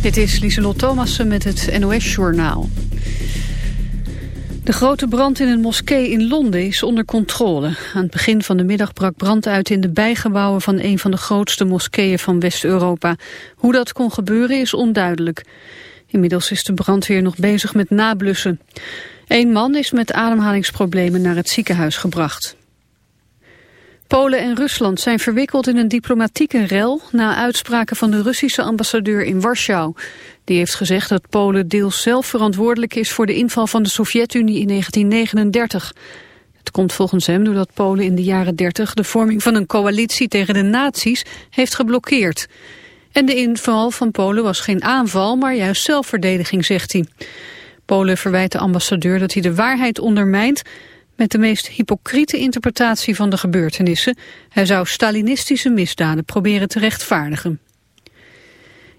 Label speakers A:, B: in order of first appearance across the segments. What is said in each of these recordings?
A: Dit is Lieselot Thomassen met het NOS-journaal. De grote brand in een moskee in Londen is onder controle. Aan het begin van de middag brak brand uit in de bijgebouwen van een van de grootste moskeeën van West-Europa. Hoe dat kon gebeuren is onduidelijk. Inmiddels is de brandweer nog bezig met nablussen. Een man is met ademhalingsproblemen naar het ziekenhuis gebracht. Polen en Rusland zijn verwikkeld in een diplomatieke rel... na uitspraken van de Russische ambassadeur in Warschau. Die heeft gezegd dat Polen deels zelf verantwoordelijk is... voor de inval van de Sovjet-Unie in 1939. Het komt volgens hem doordat Polen in de jaren 30... de vorming van een coalitie tegen de nazi's heeft geblokkeerd. En de inval van Polen was geen aanval, maar juist zelfverdediging, zegt hij. Polen verwijt de ambassadeur dat hij de waarheid ondermijnt met de meest hypocriete interpretatie van de gebeurtenissen. Hij zou Stalinistische misdaden proberen te rechtvaardigen.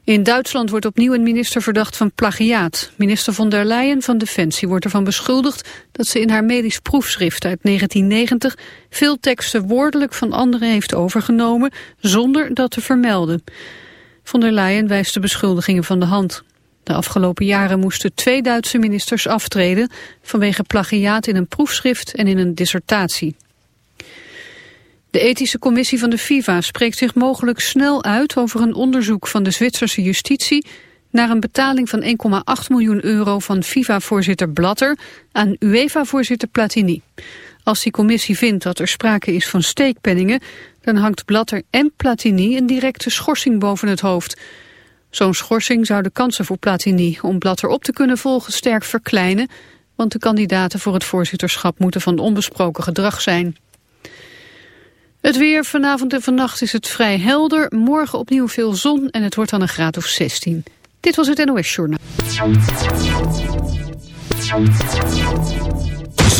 A: In Duitsland wordt opnieuw een minister verdacht van plagiaat. Minister von der Leyen van Defensie wordt ervan beschuldigd dat ze in haar medisch proefschrift uit 1990 veel teksten woordelijk van anderen heeft overgenomen zonder dat te vermelden. Von der Leyen wijst de beschuldigingen van de hand. De afgelopen jaren moesten twee Duitse ministers aftreden vanwege plagiaat in een proefschrift en in een dissertatie. De ethische commissie van de FIFA spreekt zich mogelijk snel uit over een onderzoek van de Zwitserse justitie naar een betaling van 1,8 miljoen euro van FIFA-voorzitter Blatter aan UEFA-voorzitter Platini. Als die commissie vindt dat er sprake is van steekpenningen, dan hangt Blatter en Platini een directe schorsing boven het hoofd. Zo'n schorsing zou de kansen voor Platini om Blatter op te kunnen volgen sterk verkleinen, want de kandidaten voor het voorzitterschap moeten van onbesproken gedrag zijn. Het weer vanavond en vannacht is het vrij helder. Morgen opnieuw veel zon en het wordt dan een graad of 16. Dit was het NOS Journaal.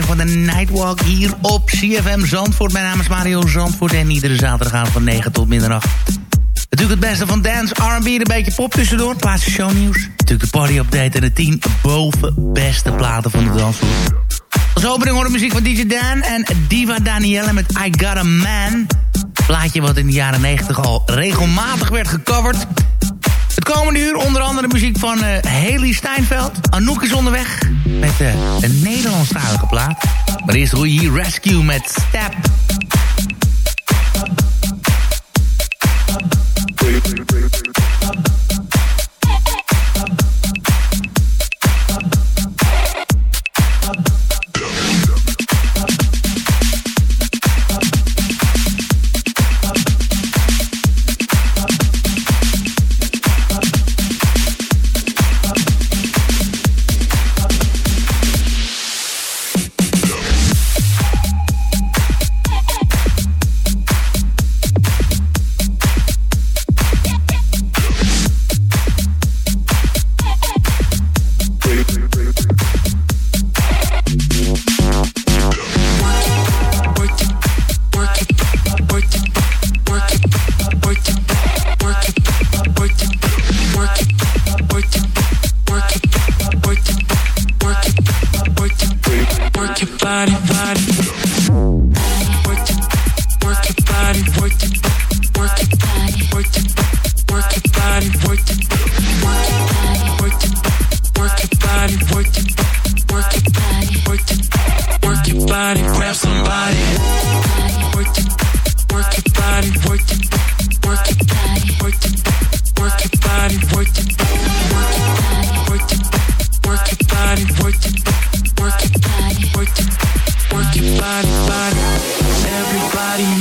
B: Van de Nightwalk hier op CFM Zandvoort. Mijn naam is Mario Zandvoort en iedere zaterdagavond van 9 tot middernacht. Natuurlijk het beste van dance, R&B een beetje pop tussendoor. Plaatsen shownieuws. Natuurlijk de party update en de 10 boven beste platen van de dansvloer. Als opening horen muziek van DJ Dan en Diva Danielle met I Got A Man. Plaatje wat in de jaren 90 al regelmatig werd gecoverd. Het komende uur onder andere muziek van uh, Haley Steinfeld. Anouk is onderweg met uh, een Nederlandstalige plaat. Maar eerst hier Rescue met Step.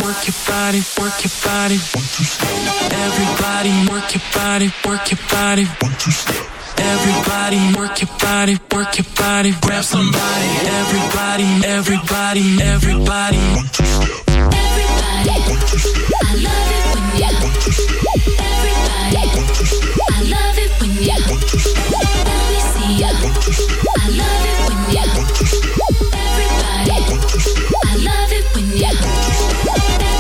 B: work your body, work your body. One two step. Everybody, work your body, work your body. One two step. Everybody, work your body, work your body. Grab somebody. Everybody, everybody, everybody. One two step. Everybody, one two step. I love it when you. One two step. Everybody, I love it when you. Let me see you. I love it when you. Everybody. I love it when you.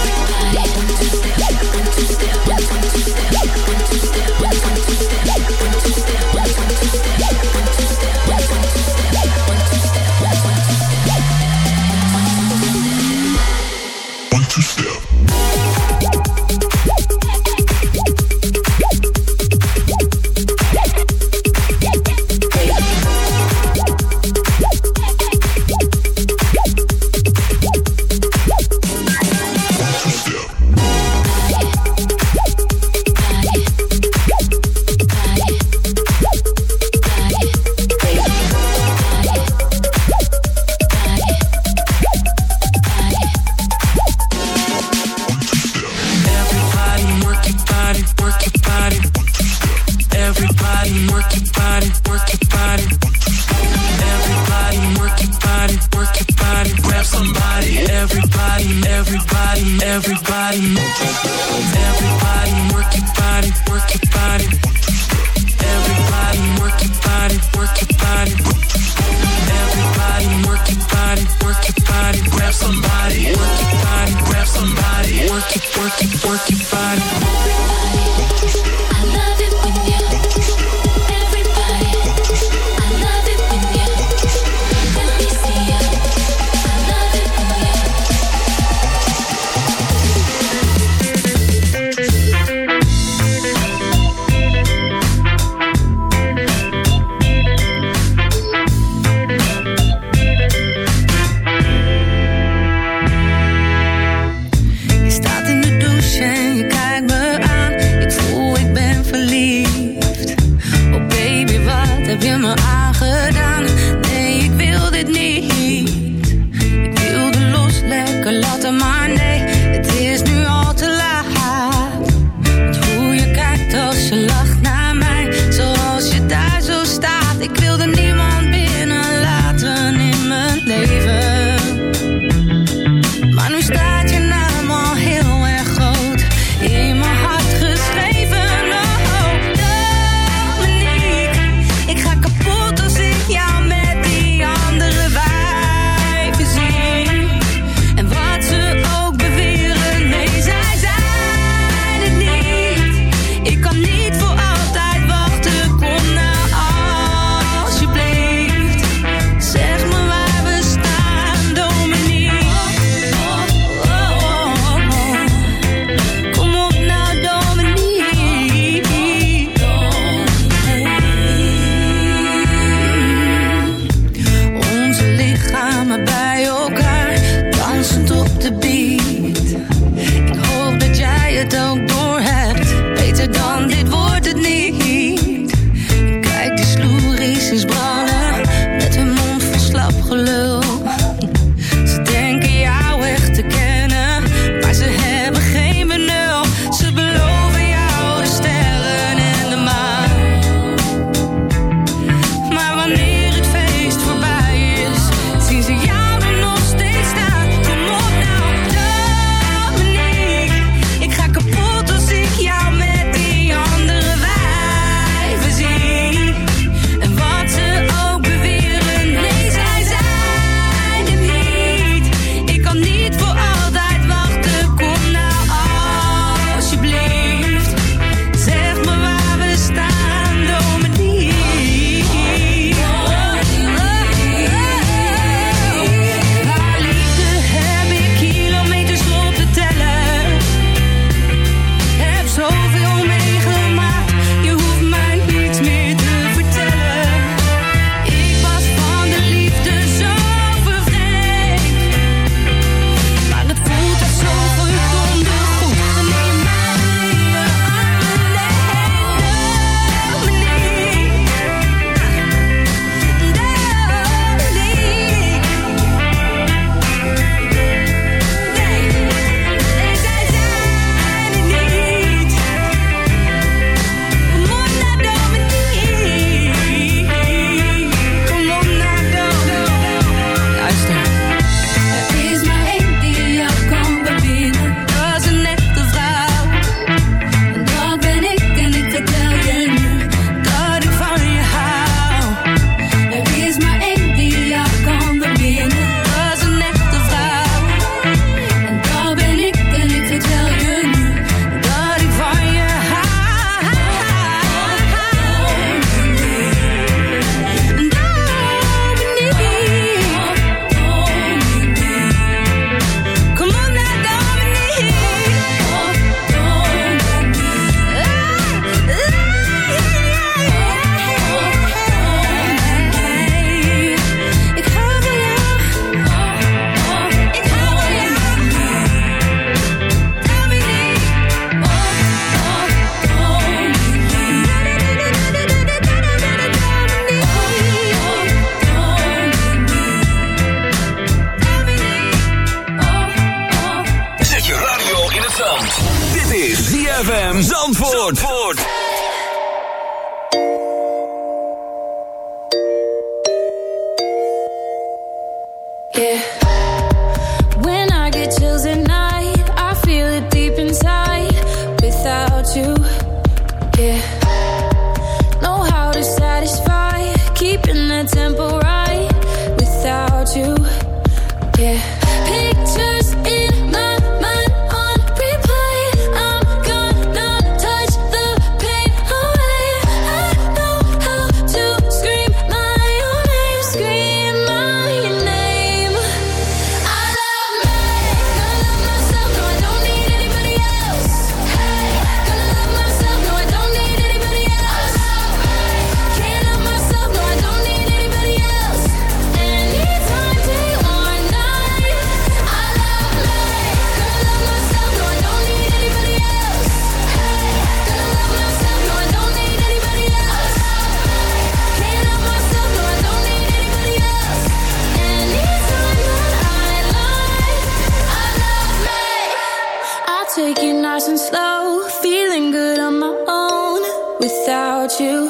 C: take it nice and slow. Feeling good on my own without you.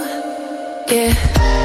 C: Yeah.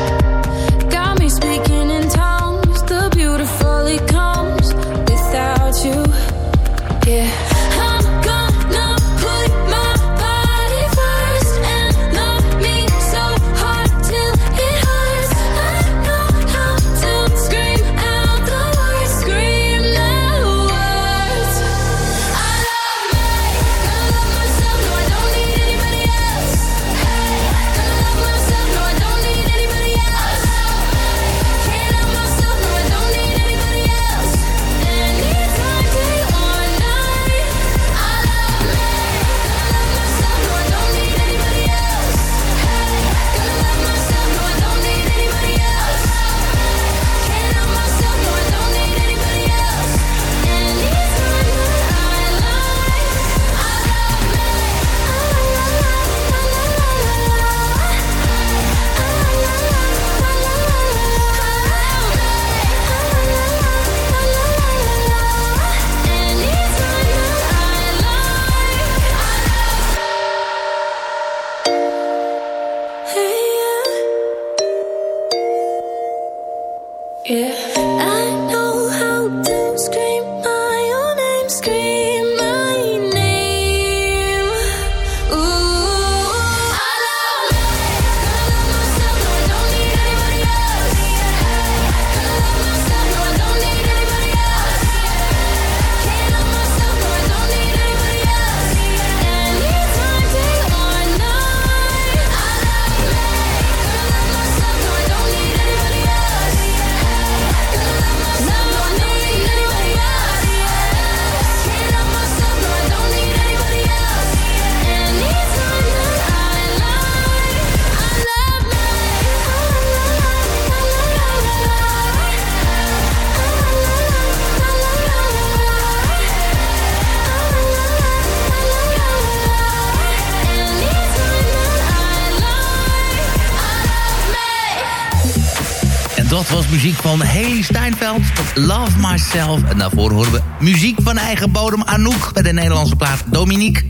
D: Muziek van Haley Steinfeld. Love Myself. En daarvoor horen we muziek van eigen bodem Anouk... bij de Nederlandse plaat Dominique.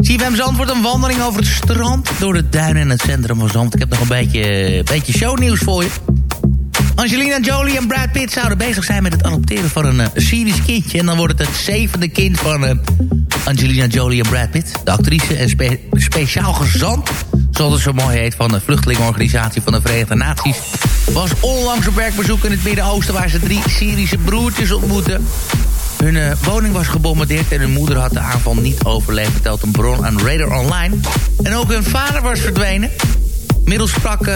D: CFM Zandvoort, een wandeling over het strand... door de duinen in het centrum van Zand. Ik heb nog een beetje, beetje shownieuws voor je. Angelina Jolie en Brad Pitt zouden bezig zijn met het adopteren van een uh, Syrisch kindje. En dan wordt het het zevende kind van uh, Angelina Jolie en Brad Pitt. De actrice en spe speciaal gezant, zoals het zo mooi heet... van de vluchtelingenorganisatie van de Verenigde Naties was onlangs op werkbezoek in het Midden-Oosten... waar ze drie Syrische broertjes ontmoetten. Hun uh, woning was gebombardeerd en hun moeder had de aanval niet overleefd... vertelt een bron aan Radar Online. En ook hun vader was verdwenen. Middels sprak, uh,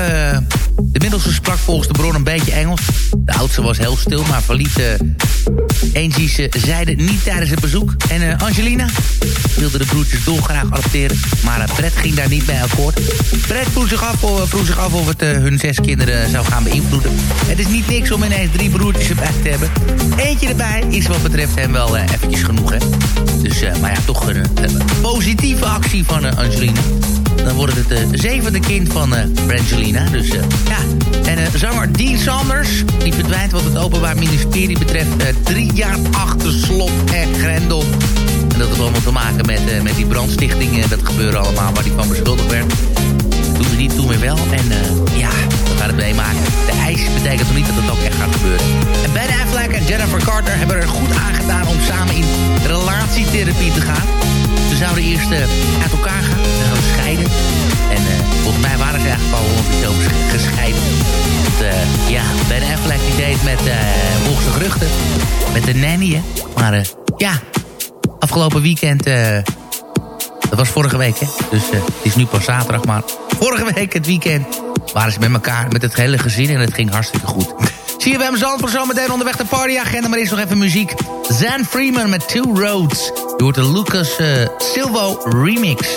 D: de middelste sprak volgens de bron een beetje Engels. De oudste was heel stil, maar verliet uh, Angie's uh, zijde niet tijdens het bezoek. En uh, Angelina wilde de broertjes dolgraag adopteren. Maar Brett ging daar niet bij akkoord. Brett vroeg zich af, vroeg zich af of het hun zes kinderen zou gaan beïnvloeden. Het is niet niks om ineens drie broertjes erbij te hebben. Eentje erbij is wat betreft hem wel eventjes genoeg, hè. Dus, maar ja, toch een, positieve actie van Angelina. Dan wordt het het zevende kind van Brangelina. Dus ja, en zanger Dean Sanders, die verdwijnt wat het Openbaar Ministerie betreft drie jaar achter slot en grendel. En dat heeft allemaal te maken met, uh, met die brandstichtingen. Dat gebeurde allemaal waar die van beschuldigd werd. Doen ze niet, doen we wel. En uh, ja, we gaan het meemaken. De ijs betekent nog niet dat het ook echt gaat gebeuren. En Ben Affleck en Jennifer Carter hebben er goed aan gedaan om samen in relatietherapie te gaan. Ze zouden eerst uh, uit elkaar gaan, ze zouden scheiden. En volgens mij waren ze eigenlijk al officieel gescheiden. Uh, ja, Ben Affleck die deed met, volgens de geruchten, met de nanny. Hè. Maar ja, afgelopen weekend... dat was vorige week, hè? Dus het is nu pas zaterdag, maar vorige week, het weekend... waren ze met elkaar, met het hele gezin en het ging hartstikke goed. Zie je, we hebben Zandvoort zometeen onderweg de partyagenda... maar eerst nog even muziek. Zan Freeman met Two Roads. Je de Lucas uh, Silvo remix.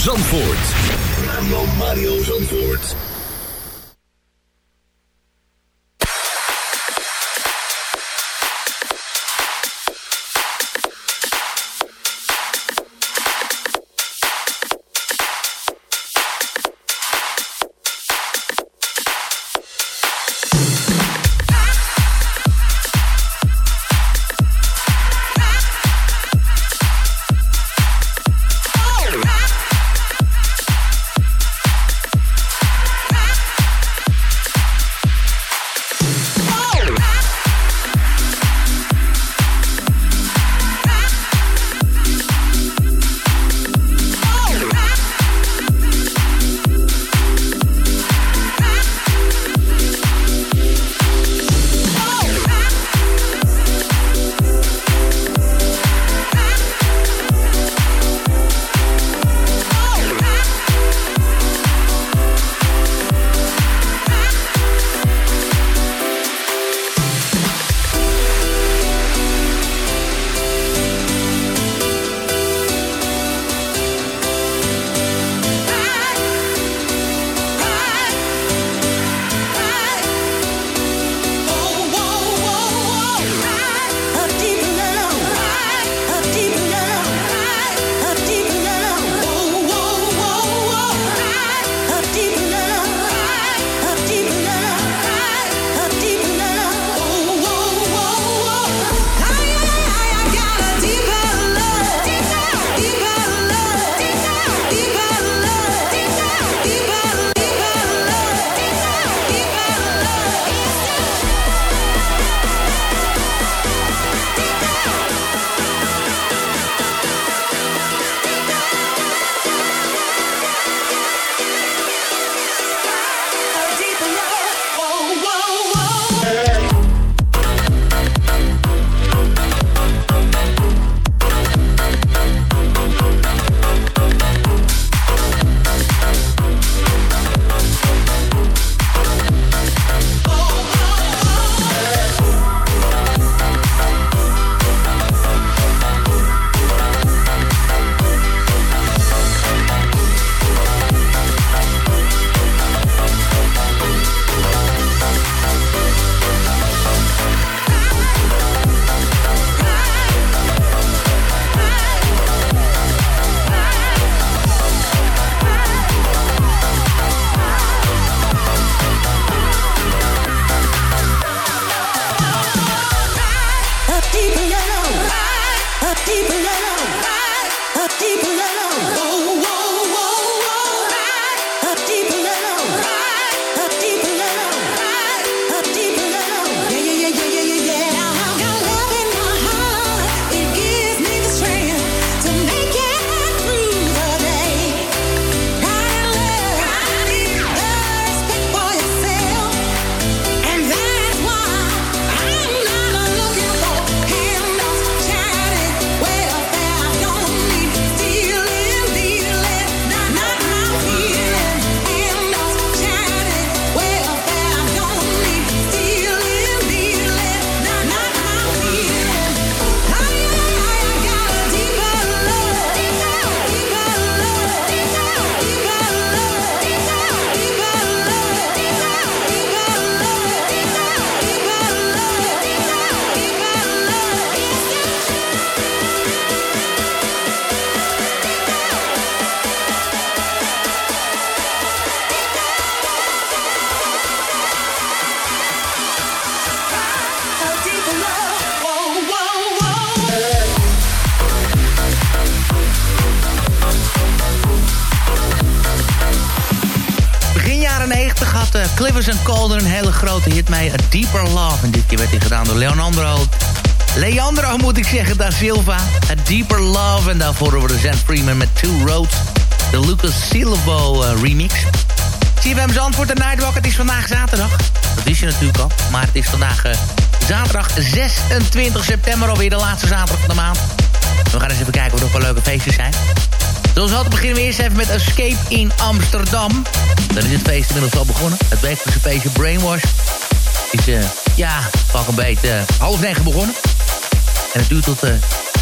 E: Zandvoort.
D: Deeper Love. En dit keer werd hij gedaan door Leonardo. Leandro moet ik zeggen, da Silva. A Deeper Love. En daarvoor horen we Zen Freeman met Two Roads. De Lucas Silvo uh, remix. CFM Zandvoort de Nightwalk. Het is vandaag zaterdag. Dat wist je natuurlijk al. Maar het is vandaag uh, zaterdag 26 september. Alweer de laatste zaterdag van de maand. We gaan eens even kijken of er wel leuke feestjes zijn. Zoals altijd beginnen we eerst even met Escape in Amsterdam. Dan is het feest inmiddels al begonnen. Het wekelijkse feestje Brainwash is, uh, ja, pak een beetje uh, half negen begonnen. En het duurt tot uh,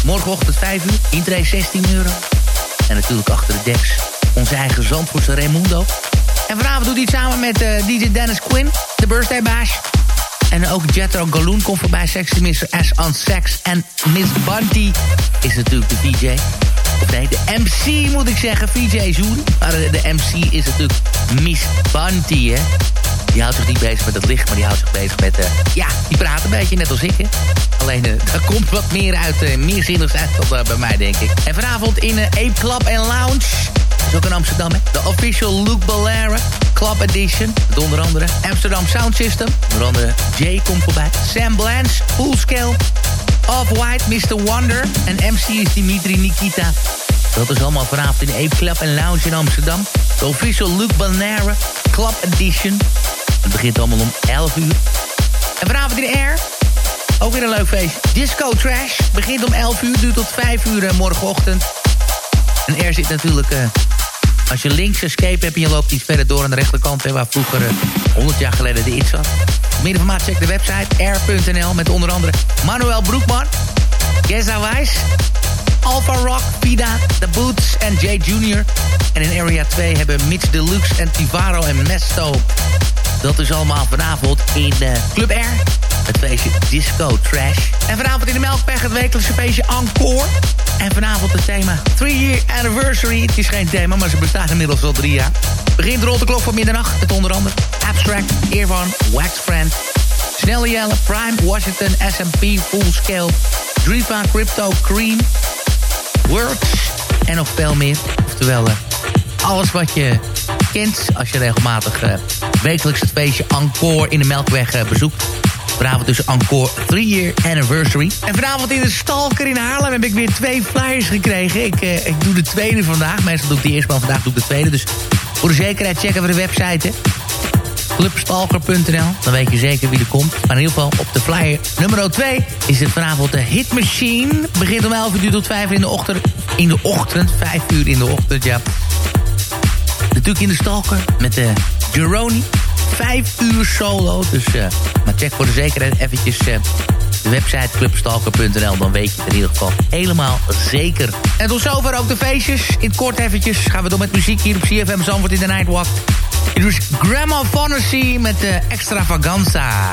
D: morgenochtend 5 uur. Intree 16 euro. En natuurlijk achter de deks Onze eigen Zandvoortse Raimundo. En vanavond doet hij het samen met DJ Dennis Quinn, de Birthday Bash. En ook Jetro Galoon komt voorbij, Sexy Mr. S on Sex. En Miss Bunty is natuurlijk de DJ. Nee, de MC moet ik zeggen, VJ Zoen. Maar de MC is natuurlijk Miss Bunty, hè. Die houdt zich niet bezig met het licht, maar die houdt zich bezig met... Uh, ja, die praat een beetje net als ik, hè. Alleen, uh, er komt wat meer uit, uh, meer zinnigs uit dan bij mij, denk ik. En vanavond in Ape Club en Lounge... Dat is ook in Amsterdam, hè. De official Luke Ballera Club Edition. Met onder andere Amsterdam Sound System. Onder andere Jay komt voorbij. Sam Blanche, Full Scale... Off-White, Mr. Wonder. En MC is Dimitri Nikita. Dat is allemaal vanavond in Ape Club en Lounge in Amsterdam. De official Luke Balnera Club Edition. Het begint allemaal om 11 uur. En vanavond in de Air, ook weer een leuk feestje. Disco Trash begint om 11 uur, duurt tot 5 uur uh, morgenochtend. En Air zit natuurlijk... Uh, als je links escape hebt en je loopt iets verder door aan de rechterkant... Hè, waar vroeger uh, 100 jaar geleden de iets zat. Meer informatie check de website air.nl... met onder andere Manuel Broekman, Geza Wijs... Alpha Rock, Pida, The Boots en Jay Jr. En in Area 2 hebben Mitch Deluxe en Tivaro en Mesto. Dat is allemaal vanavond in uh, Club Air. Het feestje Disco Trash. En vanavond in de Melkweg het wekelijkse feestje Encore. En vanavond het thema 3 Year Anniversary. Het is geen thema, maar ze bestaan inmiddels al drie jaar. Begint rond de klok van middernacht. Met onder andere Abstract, Irvan, Wax Friend... Snelle Jelle, Prime, Washington, SMP, Full Scale... Driva, Crypto, Cream... Works en nog veel meer. Oftewel, uh, alles wat je kent als je regelmatig uh, wekelijks het feestje Encore in de Melkweg uh, bezoekt. Vanavond dus Encore 3 Year Anniversary. En vanavond in de Stalker in Haarlem heb ik weer twee flyers gekregen. Ik, ik doe de tweede vandaag. Meestal doe ik de eerste, maar vandaag doe ik de tweede. Dus voor de zekerheid checken we de website. Clubstalker.nl. Dan weet je zeker wie er komt. Maar in ieder geval op de flyer nummer 2 is het vanavond de Hit Machine. Begint om 11 uur tot 5 uur in de ochtend. In de ochtend, 5 uur in de ochtend, ja. Natuurlijk in de Stalker met de Jeroni. 5 uur solo. Dus, uh, maar check voor de zekerheid eventjes... Uh, de website clubstalker.nl. Dan weet je het in ieder geval helemaal zeker. En tot zover ook de feestjes. In kort eventjes gaan we door met muziek hier op CFM Zandvoort in de Nightwalk. Is Grandma Fantasy met de Extravaganza.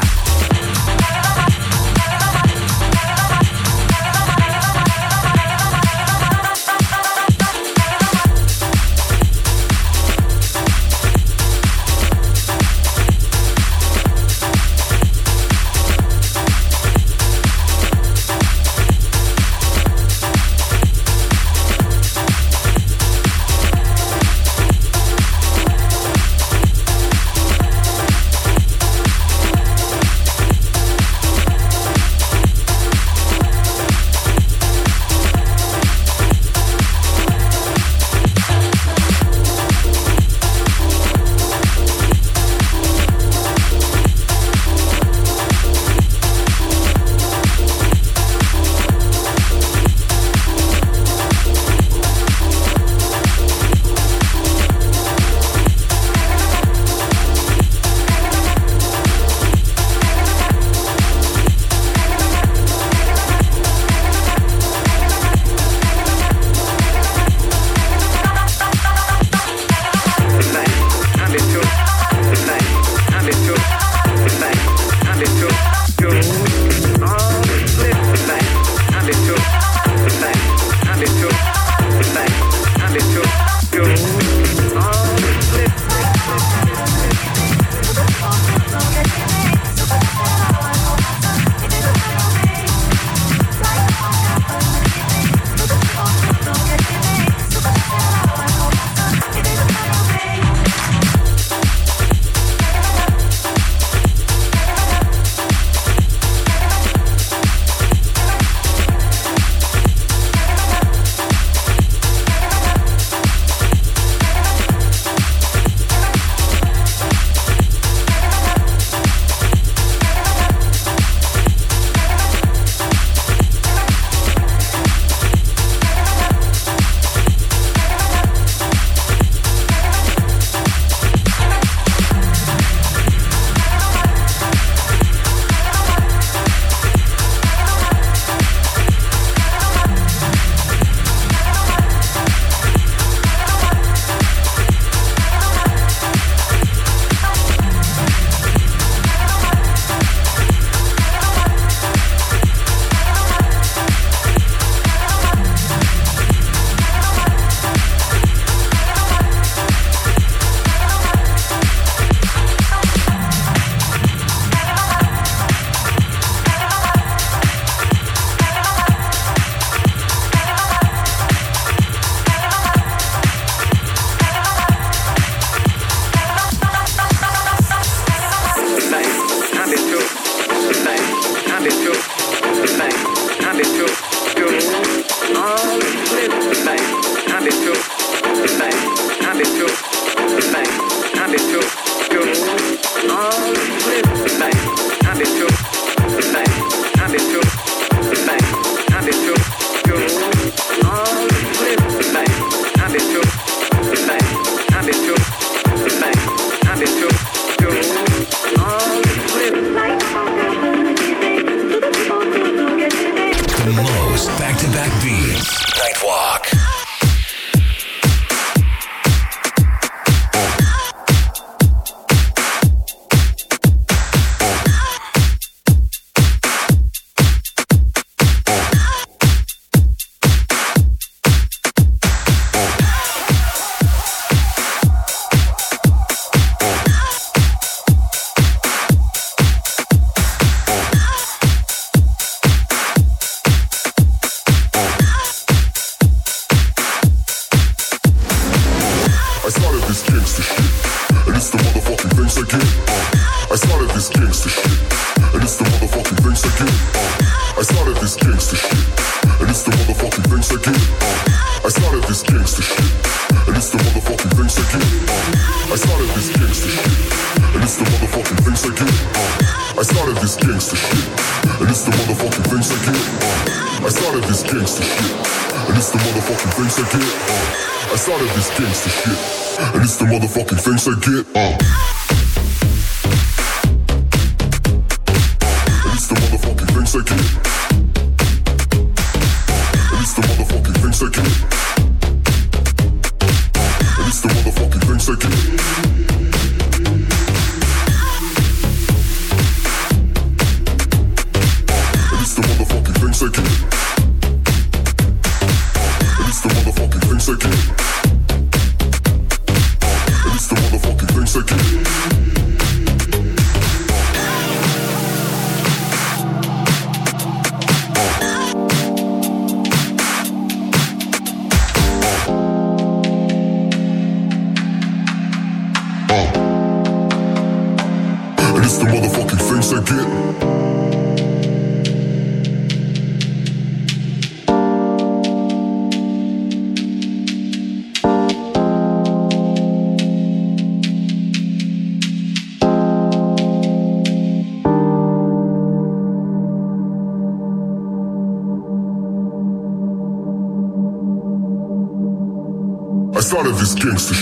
F: against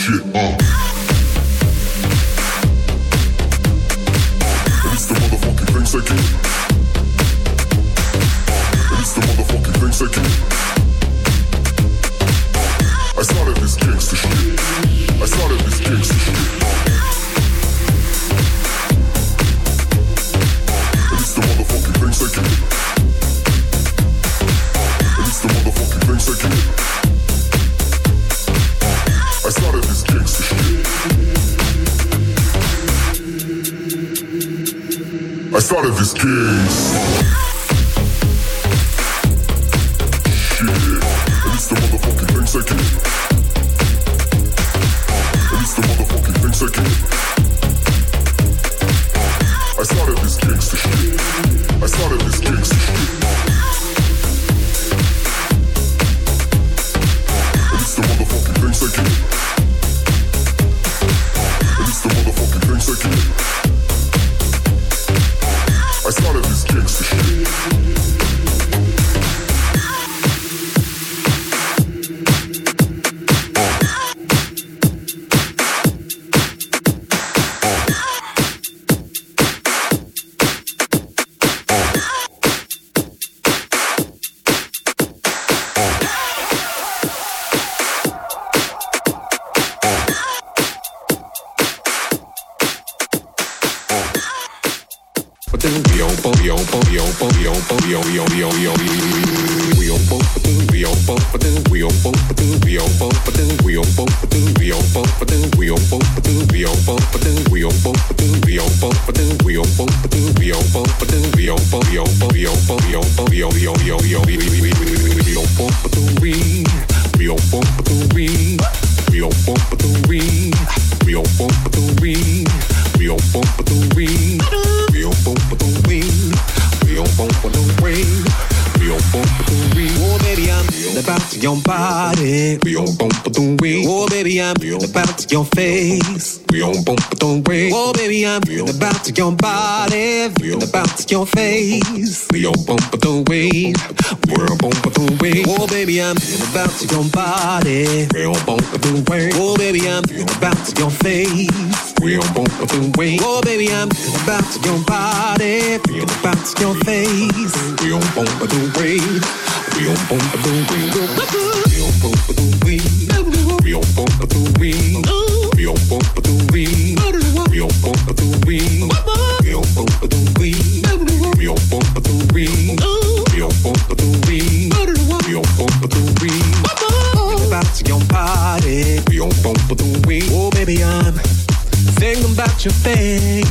F: your thing.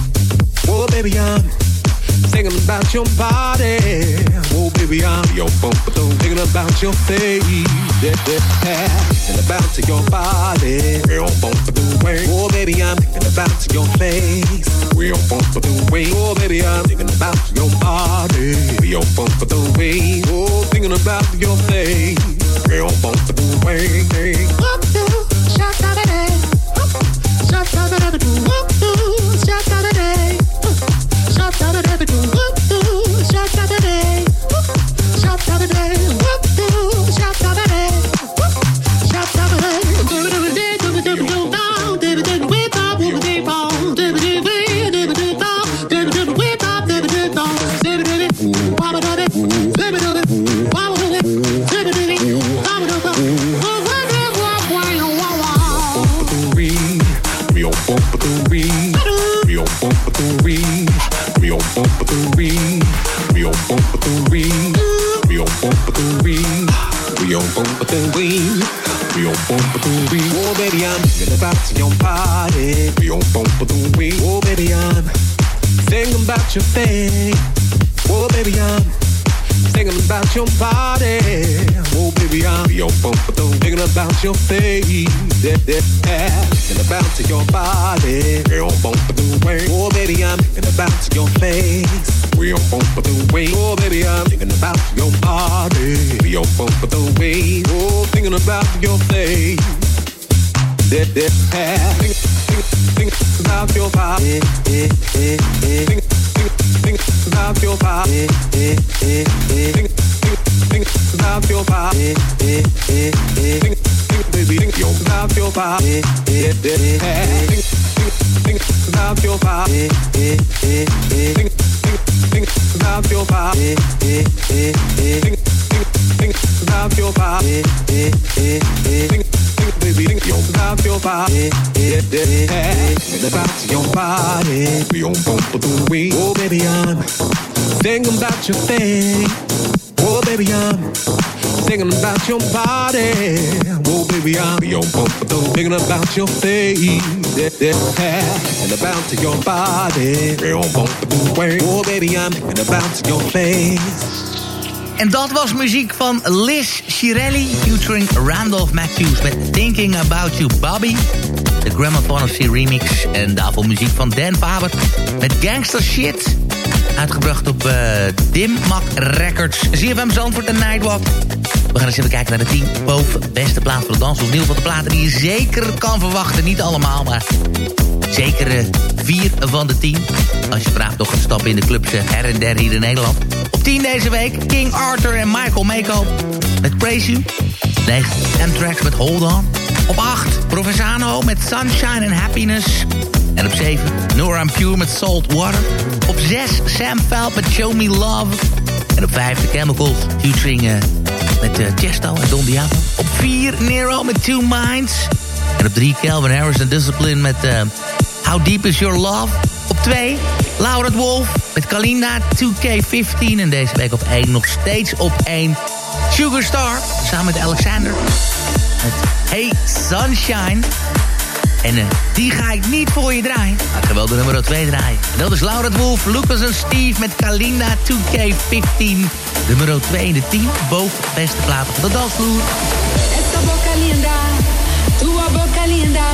G: Oh, baby, I'm singing about your body. Oh, baby, I'm your bump, but don't thinking about your face. Yeah, yeah. And about to your body. Real bump, way. Oh, baby, I'm thinking about your face. Real bump, way. Oh, baby, I'm thinking about your body. Real bump, way. Oh, thinking about your face. Real bump, way. We on bump the. Oh, baby, I'm thinking about your body. We on the. Oh, baby, I'm thinking about your. Oh, baby, I'm thinking about your body. Oh, baby, I'm thinking about your face. Thinking about your body. We on the. Oh, baby, I'm thinking about your face. Real bump the way. Oh, baby, I'm thinking about your body. Real bump the way. Oh, thinking about your face. Yeah, yeah. Think, think, think about your body. Think, think, think about your body. Think, think, think about your body. Think, baby, think about your body. Think, think think about your body. Think, think about your body. Eh, eh, eh, think, think about your body. Think, baby, think about your body. Think about your body. We on bump the way. Oh, baby, I'm thinking about your thing. Oh, baby, I'm thinking about your body. Oh, baby, I'm your bump, thinking about your face. Yeah, yeah. And about your body. Oh, baby, I'm thinking about your face.
D: En dat was muziek van Liz Shirelli featuring Randolph Matthews met Thinking About You Bobby. De Gramophone of C remix. En daarvoor muziek van Dan Faber met Gangster Shit. Uitgebracht op uh, Dim Mac Records. ZFM Zandvoort en Nightwalk. We gaan eens even kijken naar de 10 boven beste plaat voor de dans. Of geval de platen die je zeker kan verwachten. Niet allemaal, maar zeker uh, vier van de 10. Als je vraagt nog een stap in de clubs her en der hier in Nederland. Op 10 deze week King Arthur en Michael Mako met Praise You. 9 M-Tracks met Hold On. Op 8 Provenzano met Sunshine and Happiness. En op 7 Nora Pure met Salt Water. Op 6 Sam Veld met Show Me Love. En op 5 The Chemicals featuring uh, met uh, Chesto en Don Diablo. Op 4 Nero met Two Minds. En op 3 Calvin Harris en Discipline met uh, How Deep Is Your Love. Op 2 Laurent Wolf met Kalinda 2K15. En deze week op 1 nog steeds op 1 Sugarstar samen met Alexander. Met Hey Sunshine. En uh, die ga ik niet voor je draaien. Maar ik ga wel de nummer 2 draaien. En dat is Laurent Wolf, Lucas en Steve met Kalinda 2K15. Nummer 2 in de team. Boven beste platen van de dansvloer.
C: Essa boca linda, tua boca linda.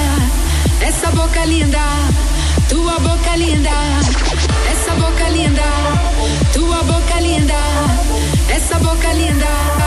C: Essa boca linda, tua boca linda. Essa boca linda, tua boca linda. Essa boca linda.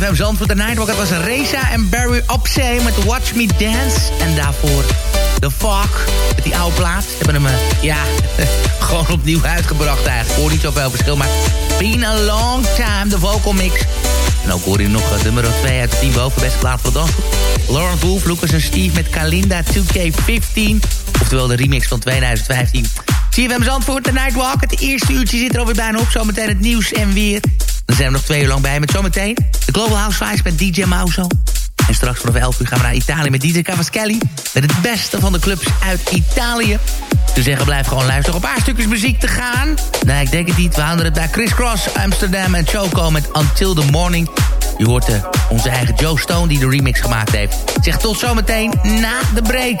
B: CFM Zandvoort de Nightwalk. Dat was Reza en Barry Opzee met Watch Me Dance. En daarvoor The Fog met die oude plaat. Ze hebben hem, uh, ja, gewoon opnieuw uitgebracht eigenlijk. Hoor niet zoveel verschil, maar Been a Long Time, de vocal mix. En ook hoor je nog uh, nummer 2 uit de team boven, beste plaat voor dans. Lauren Wolf, Lucas en Steve met Kalinda 2K15. Oftewel de remix van 2015. CFM Zandvoort, de Nightwalk. Het eerste uurtje zit er alweer bijna op. Zometeen het nieuws en weer. Dan zijn we nog twee uur lang bij met zometeen de Global House Vibes met DJ Mauso. En straks vanaf 11 uur gaan we naar Italië met DJ Cavaschelli. Met het beste van de clubs uit Italië. Dus zeggen, blijf gewoon luisteren op een paar stukjes muziek te gaan. Nee, ik denk het niet. We houden het bij Chris Cross, Amsterdam en Choco met Until the Morning. Je hoort uh, onze eigen Joe Stone die de remix gemaakt heeft. Zeg tot zometeen na de break.